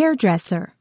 hairdresser.